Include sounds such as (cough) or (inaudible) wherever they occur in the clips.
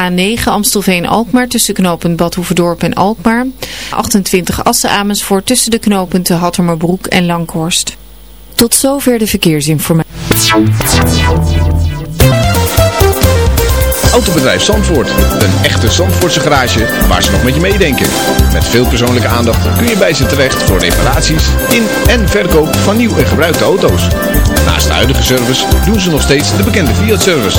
A9 Amstelveen-Alkmaar tussen knooppunt Badhoevedorp en Alkmaar. 28 Assen Amersfoort tussen de knooppunten Hattermerbroek en Langhorst. Tot zover de verkeersinformatie. Autobedrijf Zandvoort. Een echte Zandvoortse garage waar ze nog met je meedenken. Met veel persoonlijke aandacht kun je bij ze terecht voor reparaties in en verkoop van nieuw en gebruikte auto's. Naast de huidige service doen ze nog steeds de bekende Fiat-service.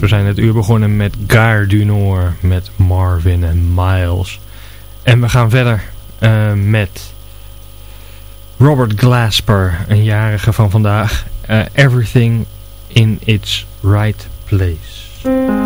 We zijn het uur begonnen met Gare du Nord, met Marvin en Miles. En we gaan verder uh, met Robert Glasper, een jarige van vandaag. Uh, everything in its right place.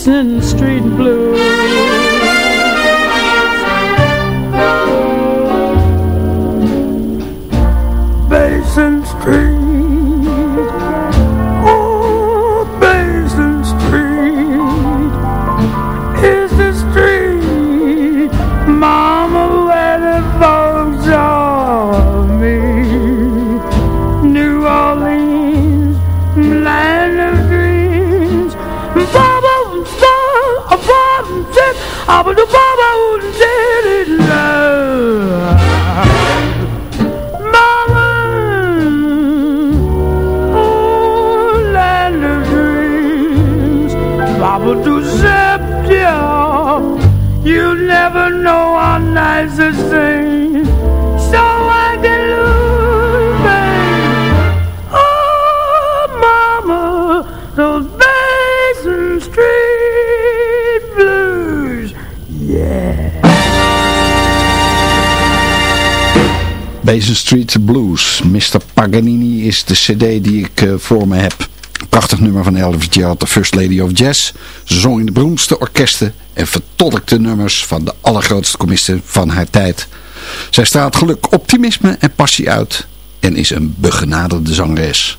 Basin Street blues. Basin Street Blues. Mr. Paganini is de cd die ik eh, voor me heb. Prachtig nummer van Elvis Gerald, de First Lady of Jazz. Zong in de beroemdste orkesten en vertolkte nummers van de allergrootste comisten van haar tijd. Zij straalt geluk, optimisme en passie uit en is een begenaderde zangeres.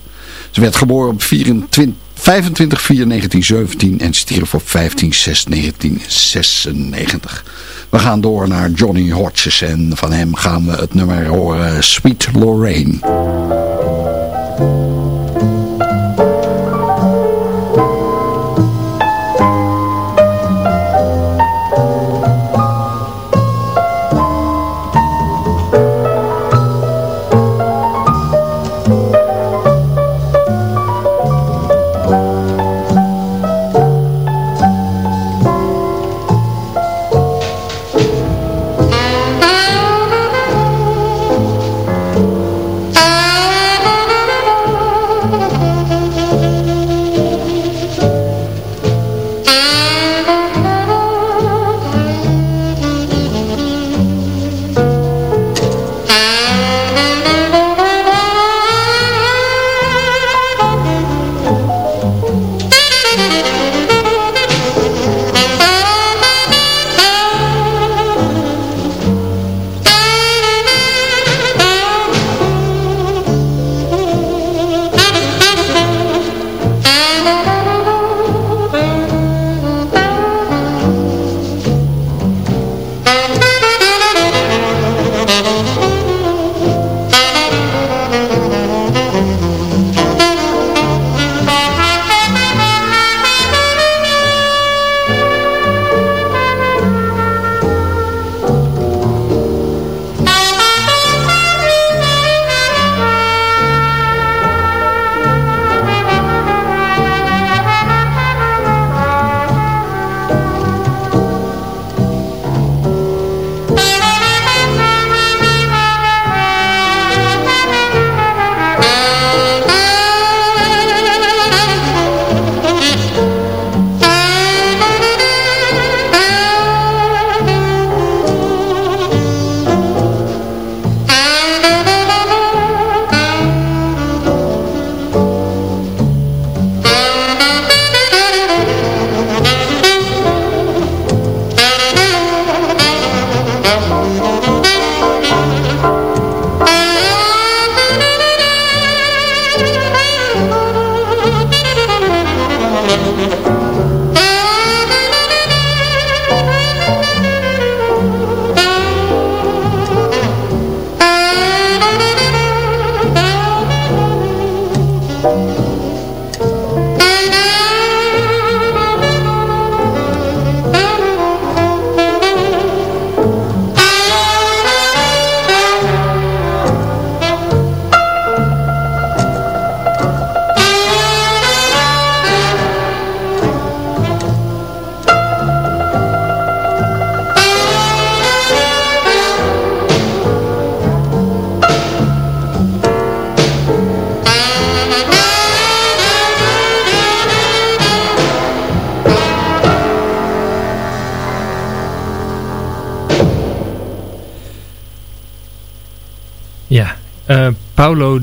Ze werd geboren op 24, 25 4 1917 en stierf op 15 6 1996. We gaan door naar Johnny Hodges en van hem gaan we het nummer horen Sweet Lorraine.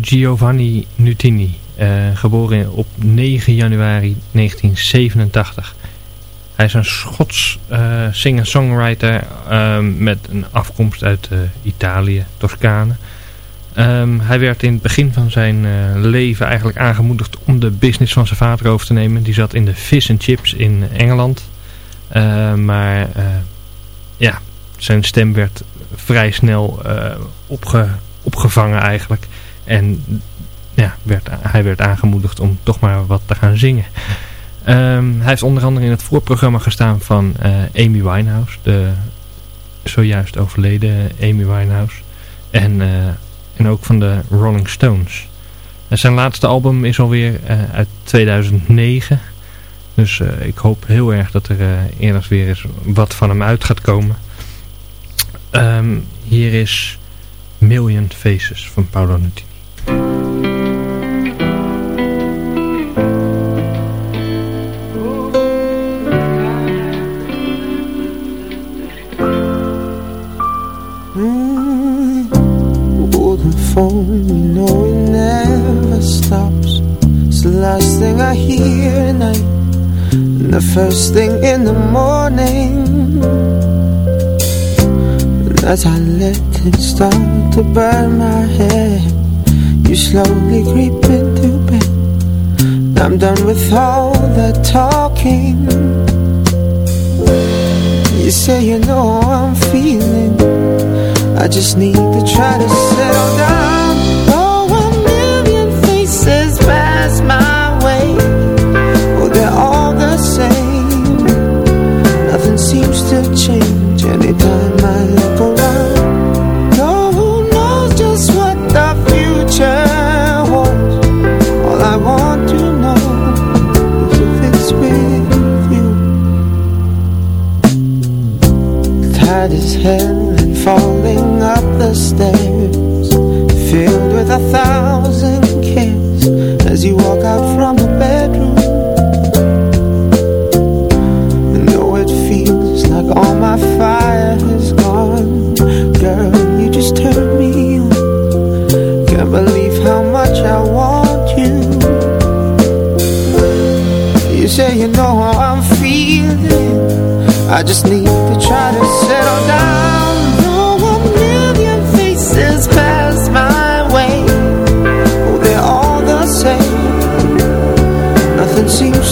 Giovanni Nutini, eh, geboren op 9 januari 1987. Hij is een Schots eh, singer-songwriter ehm, met een afkomst uit eh, Italië, Toscane. Ehm, hij werd in het begin van zijn leven eigenlijk aangemoedigd om de business van zijn vader over te nemen. Die zat in de fish and chips in Engeland. Eh, maar ja, zijn stem werd vrij snel opge, opgevangen eigenlijk. En ja, werd, hij werd aangemoedigd om toch maar wat te gaan zingen. Ehm, hij heeft onder andere in het voorprogramma gestaan van eh, Amy Winehouse. De zojuist overleden Amy Winehouse. En, eh, en ook van de Rolling Stones. Zijn laatste album is alweer eh, uit 2009. Dus ik hoop heel erg dat er uh, eerder weer eens wat van hem uit gaat komen. Ehm, hier is Million Faces van Paolo Nutini. Thing I hear at night, and the first thing in the morning. And as I let it start to burn my head, you slowly creep into bed. I'm done with all that talking. You say you know how I'm feeling. I just need to try to settle down. Oh, a million faces pass my seems to change anytime I look around. No one knows just what the future holds. All I want to know is if it's with you. Tired as hell and falling up the stairs Filled with a thousand cares As you walk out from I just need to try to settle down. No a million faces pass my way. Oh, they're all the same. Nothing seems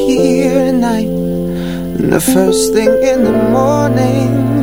last thing I hear at night. And the first thing in the morning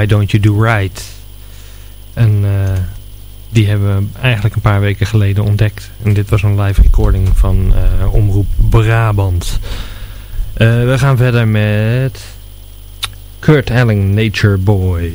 Why Don't You Do Right. En eh, die hebben we eigenlijk een paar weken geleden ontdekt. En dit was een live recording van eh, Omroep Brabant. Eh, we gaan verder met Kurt Elling, Nature Boy.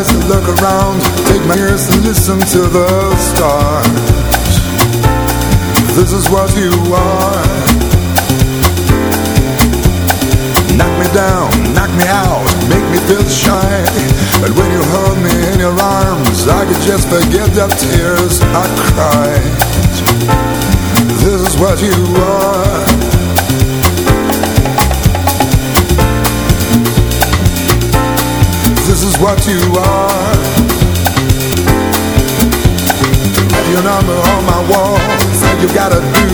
Eyes to look around Take my ears to listen to the stars. This is what you are. Knock me down, knock me out Make me feel shy. But when you hold me in your arms I could just forget the tears I cried This is what you are what you are. Have your number on my wall All you gotta do.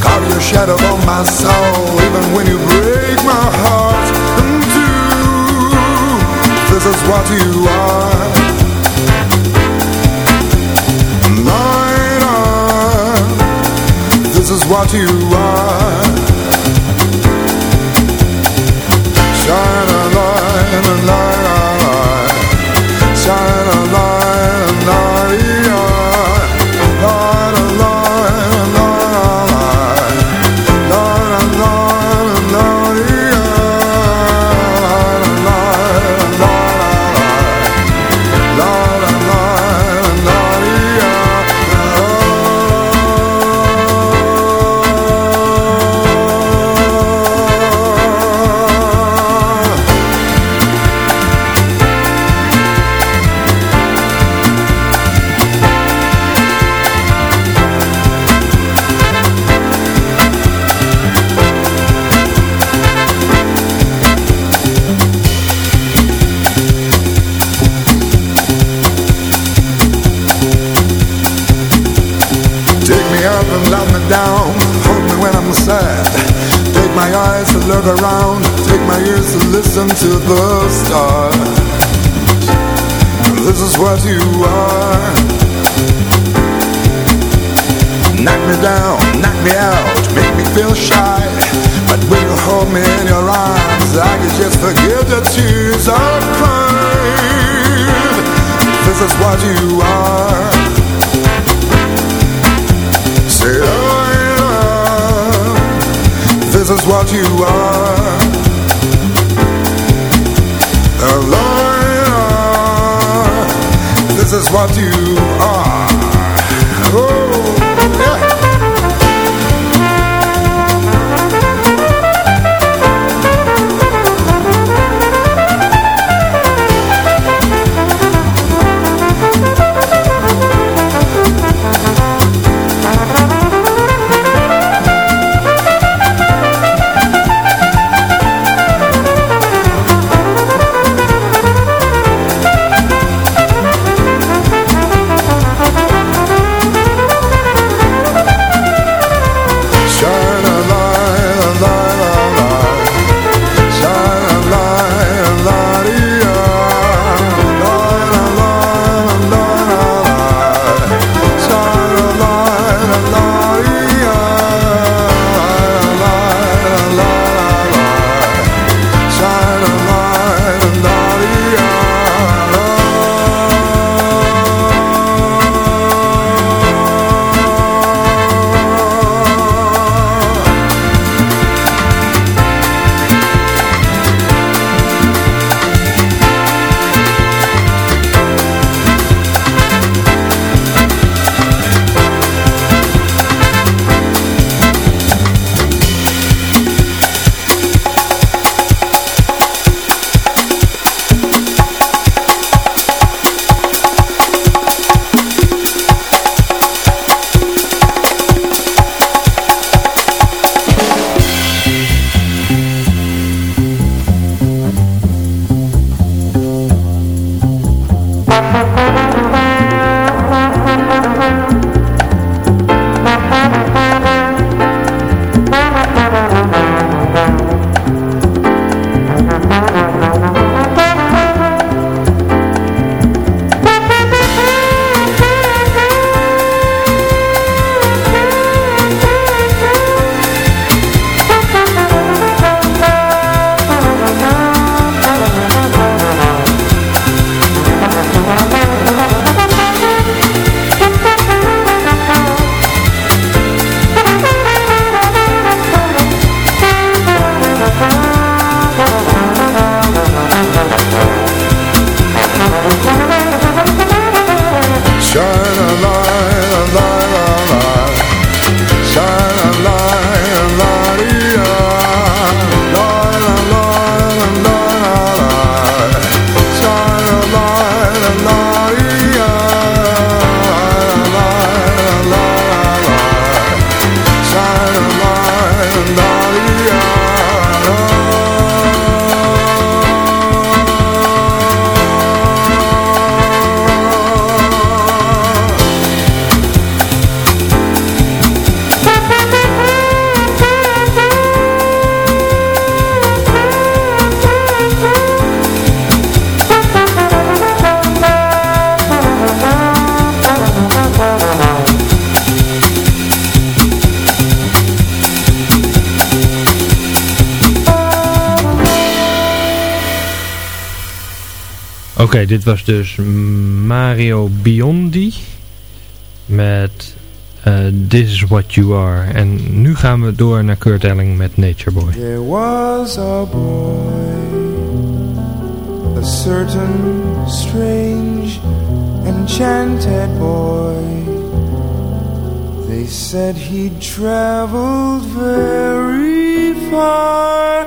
Carve your shadow on my soul Even when you break my heart in two. This is what you are. Light on This is what you are. Shine a light, a light This Oké, dit was dus Mario Biondi met eh, This Is What You Are. En nu gaan we door naar Kurt Elling met Nature Boy. There was a boy, a certain strange, enchanted boy. They said he'd traveled very far,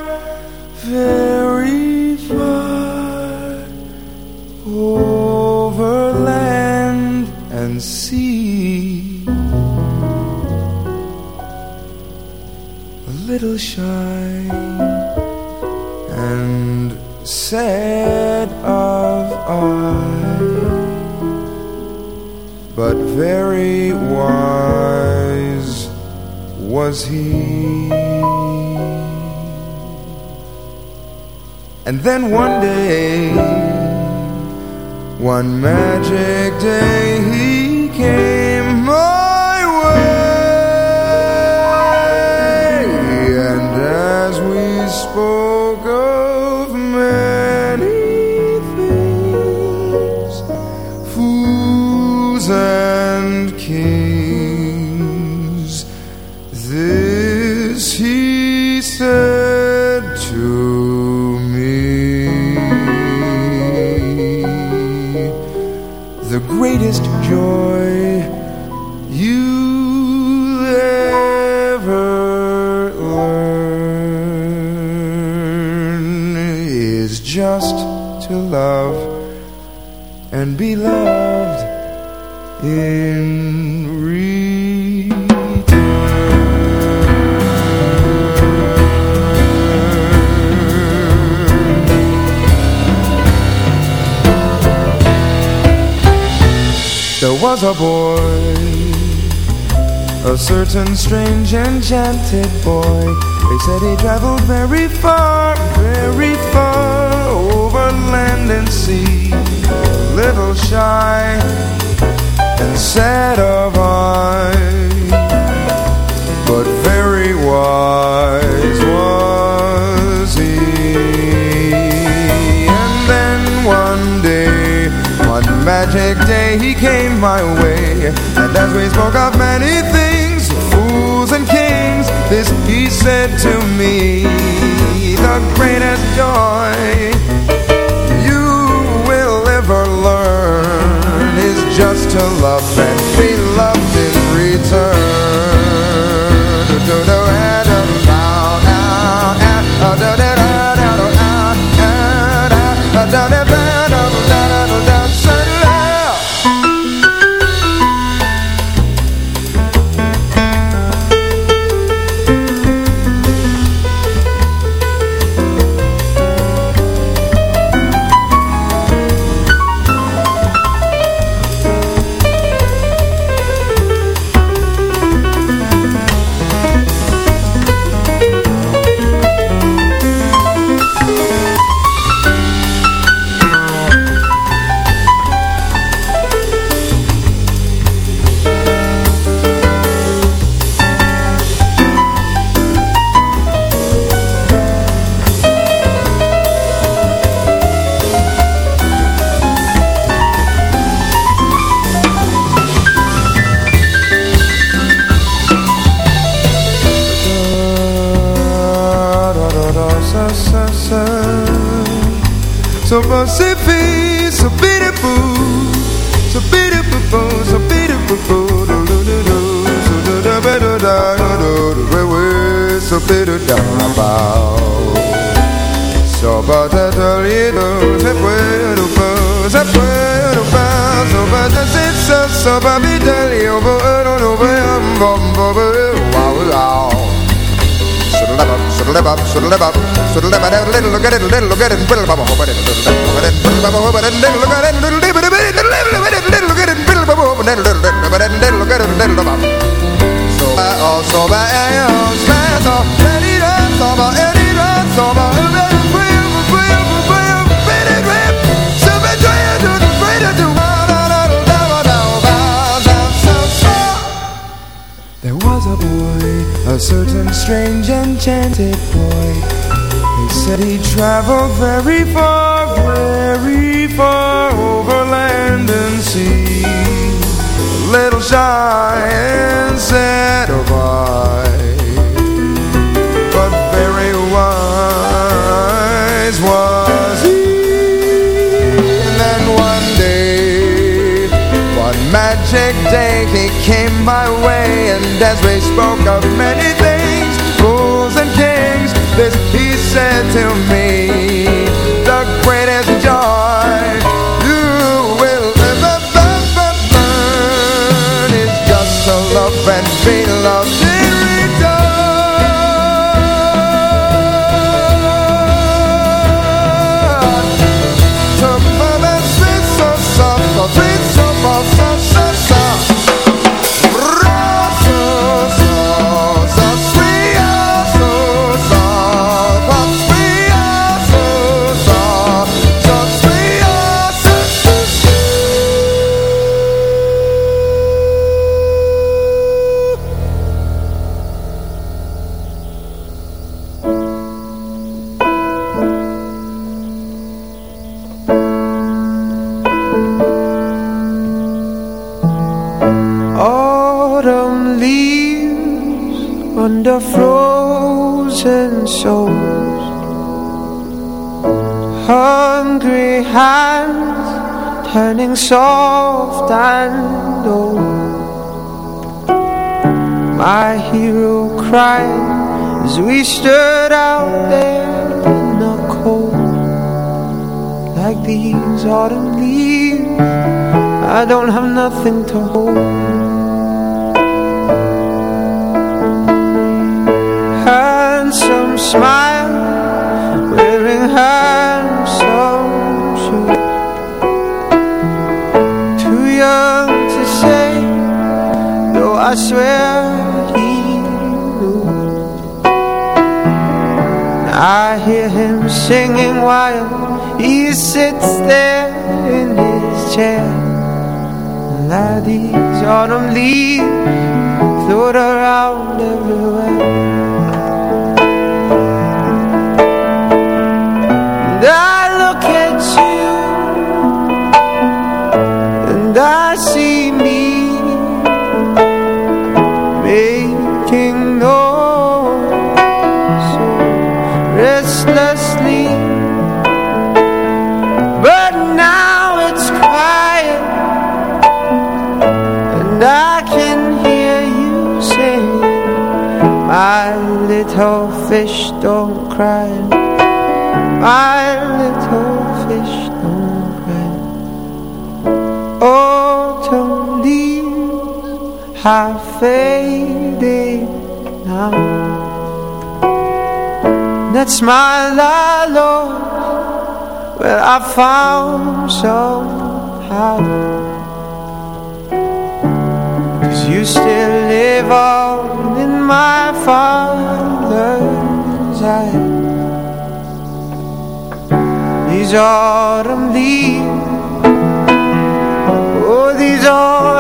very far, and sea. A little shy and sad of eye, but very wise was he. And then one day, one magic day, certain strange enchanted boy. They said he traveled very far, very far over land and sea. Little shy and sad of eye, but very wise was he. And then one day, one magic day, he came my way. And as we spoke of many things, said to me, the greatest joy you will ever learn is just to love There was a boy, a certain strange enchanted boy. He said he traveled very far, very far over land and sea. A little shy and sad of oh, eye, but very wise was he. And then one day, one magic day, he came my way, and as we spoke of many things, fools and kings, this said to me, the greatest joy cried as we stood out there in the cold. Like these autumn leaves I don't have nothing to hold. Handsome smile Wearing handsome shoes. Too young to say Though I swear I hear him singing while He sits there in his chair. Like these autumn leaves Float around everywhere My little fish don't cry. My little fish don't cry. Autumn leaves have faded now. That's my la Lord Well I found somehow. Cause you still live on my father's eyes these autumn leaves Oh, these autumn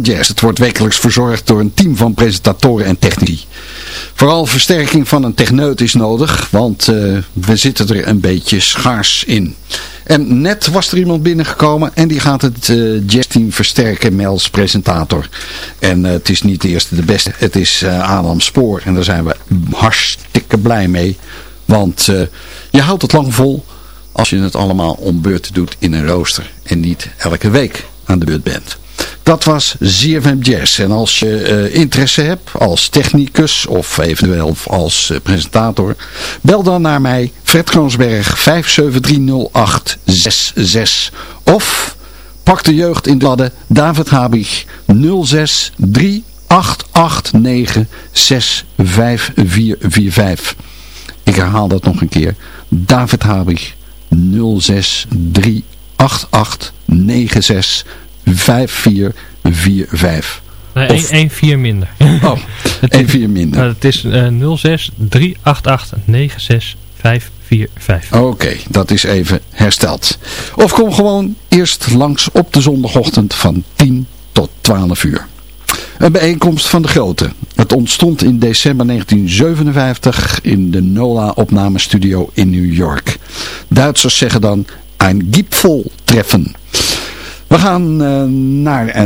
Het wordt wekelijks verzorgd door een team van presentatoren en technici. Vooral versterking van een techneut is nodig, want eh, we zitten er een beetje schaars in. En net was er iemand binnengekomen en die gaat het eh jazzteam versterken, Mels presentator. En eh, het is niet de eerste de beste, het is Adam Spoor en daar zijn we hartstikke blij mee. Want je houdt het lang vol als je het allemaal om beurt doet in een rooster en niet elke week aan de beurt bent. Dat was ZFM Jazz. En als je eh, interesse hebt als technicus of eventueel als eh, presentator, bel dan naar mij Fred Kroonsberg 5730866 of pak de jeugd in de ladder David Habig 06 3889 65445. Ik herhaal dat nog een keer. David Habig 06 388 96 5445. Nee, Of- 1, 4 minder. (laughs) Oh, 1-4 minder. Nou, het is eh 06 388 96545. Oké, dat is even hersteld. Of kom gewoon eerst langs op de zondagochtend van 10 tot 12 uur. Een bijeenkomst van de grote. Het ontstond in december 1957 in de NOLA opnamestudio in New York. Duitsers zeggen dan een Gipfel-treffen. We gaan eh, naar eh,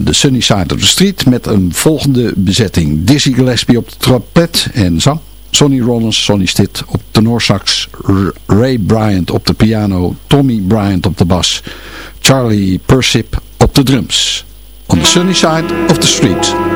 de Sunny Side of the Street met een volgende bezetting. Dizzy Gillespie op de trompet en zang. Sonny Rollins, Sonny Stitt op tenorsax. Ray Bryant op de piano. Tommy Bryant op de bas. Charlie Persip op de drums. On the Sunny Side of the Street.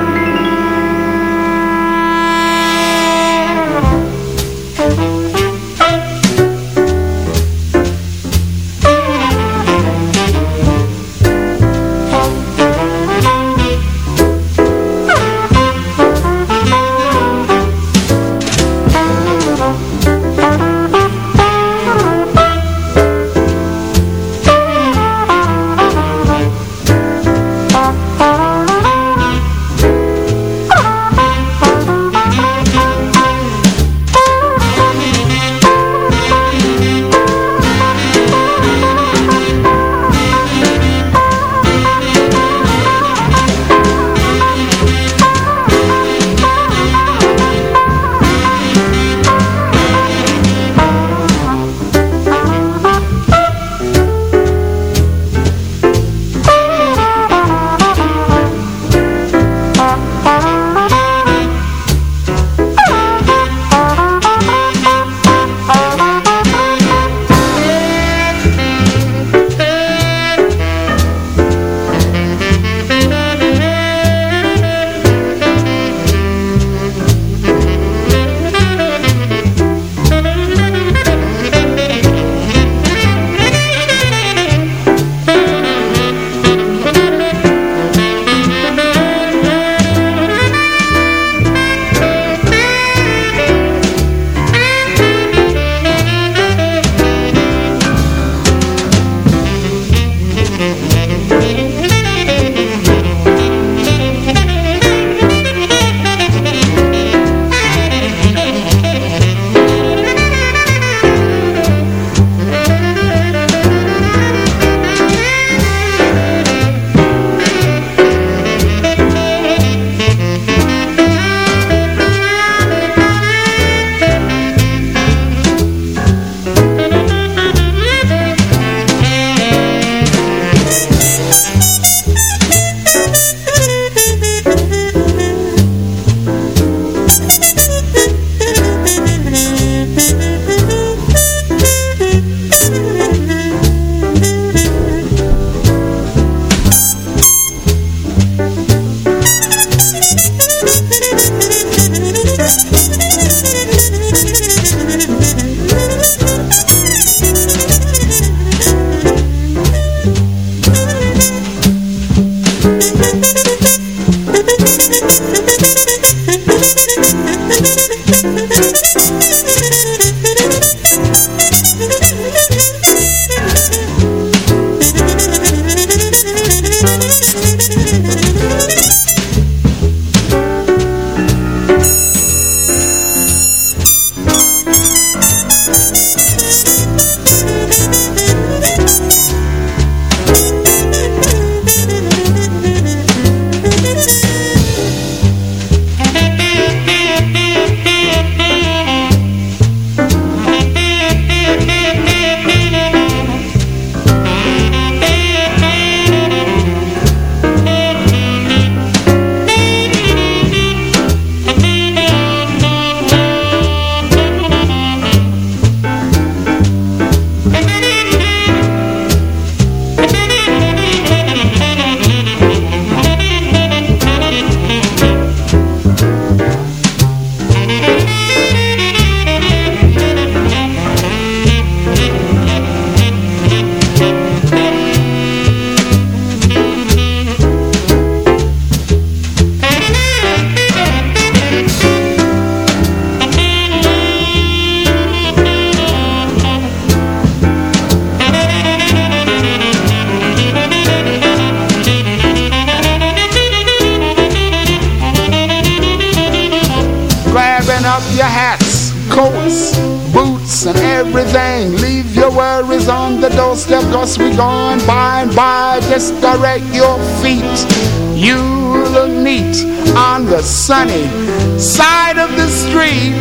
Sunny side of the street.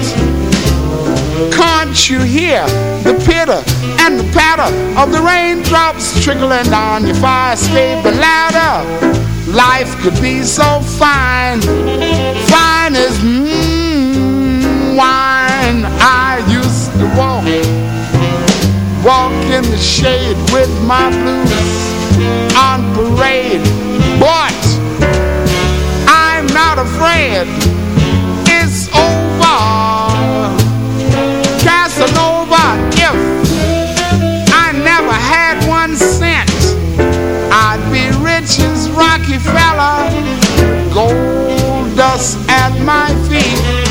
Can't you hear the pitter and the patter of the raindrops trickling down your fire escape ladder? Life could be so fine, fine as mmm, wine. I used to walk, walk in the shade with my blues on parade. But I'm not afraid, Rockefeller, gold dust at my feet,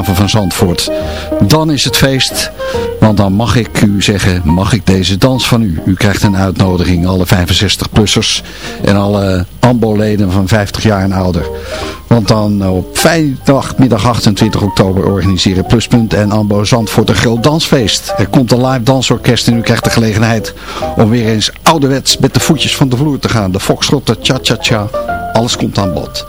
van Zandvoort. Dan is het feest, want dan mag ik u zeggen, mag ik deze dans van u. U krijgt een uitnodiging, alle 65-plussers en alle AMBO-leden van 50 jaar en ouder. Want dan op vrijdag, middag 28 oktober organiseren Pluspunt en AMBO Zandvoort een groot dansfeest. Er komt een live dansorkest en u krijgt de gelegenheid om weer eens ouderwets met de voetjes van de vloer te gaan. De foxtrot, de cha-cha-cha, alles komt aan bod.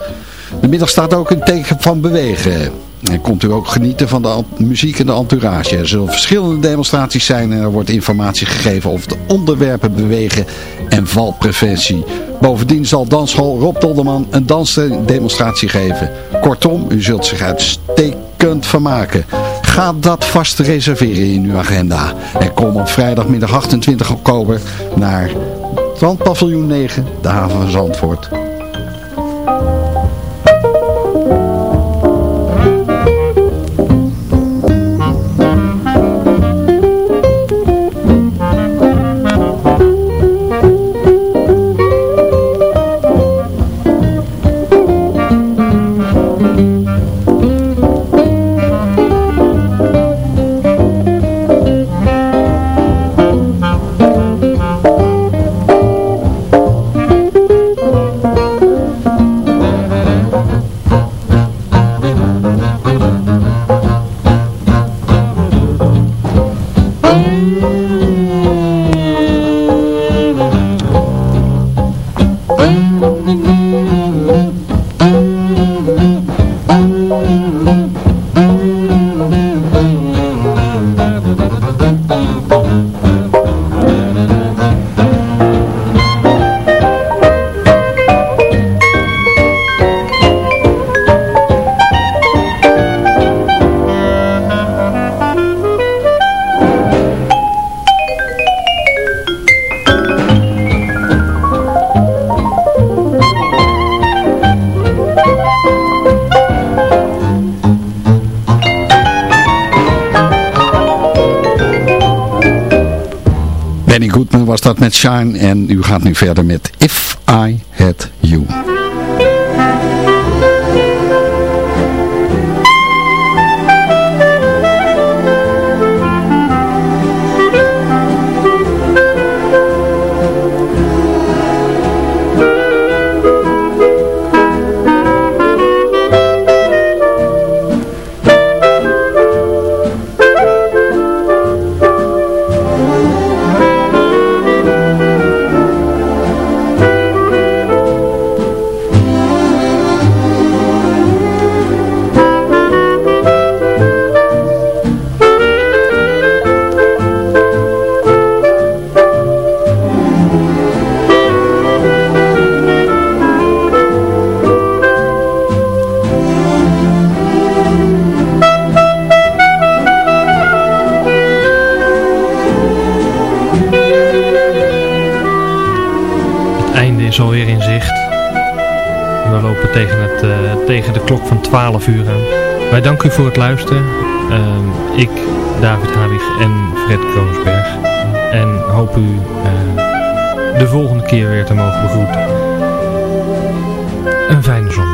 De middag staat ook een teken van bewegen. En komt u ook genieten van de muziek en de entourage. Er zullen verschillende demonstraties zijn en er wordt informatie gegeven over de onderwerpen bewegen en valpreventie. Bovendien zal dansschool Rob Dolderman een dansdemonstratie geven. Kortom, u zult zich uitstekend vermaken. Ga dat vast reserveren in uw agenda. En kom op vrijdagmiddag 28 oktober naar Strandpaviljoen 9, de haven van Zandvoort. En u gaat nu verder met If I 12 uur aan. Wij danken u voor het luisteren. Ehm, ik, David Habig en Fred Kroonsberg. En hoop u eh, de volgende keer weer te mogen begroeten. Een fijne zondag.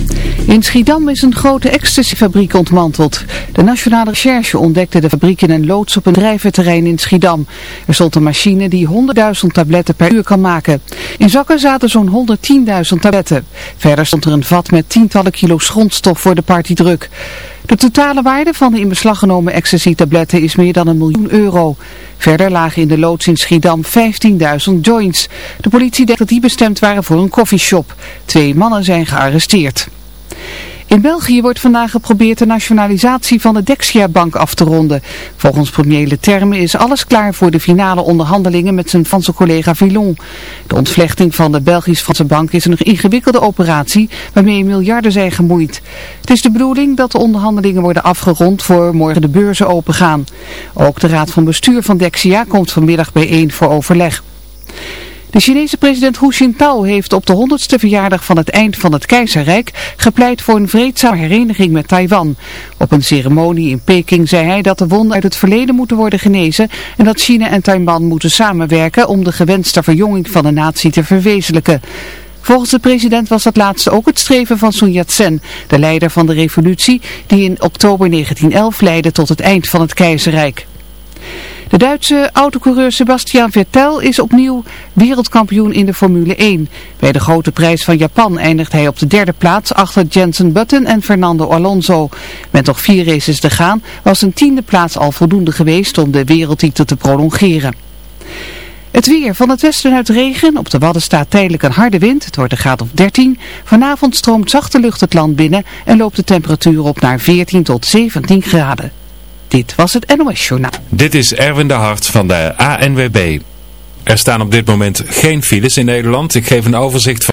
In Schiedam is een grote ecstasyfabriek ontmanteld. De Nationale Recherche ontdekte de fabriek in een loods op een drijventerrein in Schiedam. Er stond een machine die 100.000 tabletten per uur kan maken. In zakken zaten zo'n 110.000 tabletten. Verder stond er een vat met tientallen kilo's grondstof voor de partydruk. De totale waarde van de in beslag genomen ecstasy-tabletten is meer dan een miljoen euro. Verder lagen in de loods in Schiedam 15.000 joints. De politie denkt dat die bestemd waren voor een koffieshop. Twee mannen zijn gearresteerd. In België wordt vandaag geprobeerd de nationalisatie van de Dexia-bank af te ronden. Volgens premier Leterme is alles klaar voor de finale onderhandelingen met zijn Franse collega Villon. De ontvlechting van de Belgisch-Franse bank is een ingewikkelde operatie waarmee miljarden zijn gemoeid. Het is de bedoeling dat de onderhandelingen worden afgerond voor morgen de beurzen opengaan. Ook de raad van bestuur van Dexia komt vanmiddag bijeen voor overleg. De Chinese president Hu Jintao heeft op de 100ste verjaardag van het eind van het keizerrijk gepleit voor een vreedzame hereniging met Taiwan. Op een ceremonie in Peking zei hij dat de wonden uit het verleden moeten worden genezen en dat China en Taiwan moeten samenwerken om de gewenste verjonging van de natie te verwezenlijken. Volgens de president was dat laatste ook het streven van Sun Yat-sen, de leider van de revolutie die in oktober 1911 leidde tot het eind van het keizerrijk. De Duitse autocoureur Sebastian Vettel is opnieuw wereldkampioen in de Formule 1. Bij de grote prijs van Japan eindigt hij op de derde plaats achter Jensen Button en Fernando Alonso. Met nog vier races te gaan was een tiende plaats al voldoende geweest om de wereldtitel te prolongeren. Het weer. Van het westen uit regen. Op de Wadden staat tijdelijk een harde wind. Het wordt een graad of 13. Vanavond stroomt zachte lucht het land binnen en loopt de temperatuur op naar 14 tot 17 graden. Dit was het NOS Journaal. Dit is Erwin de Hart van de ANWB. Er staan op dit moment geen files in Nederland. Ik geef een overzicht van...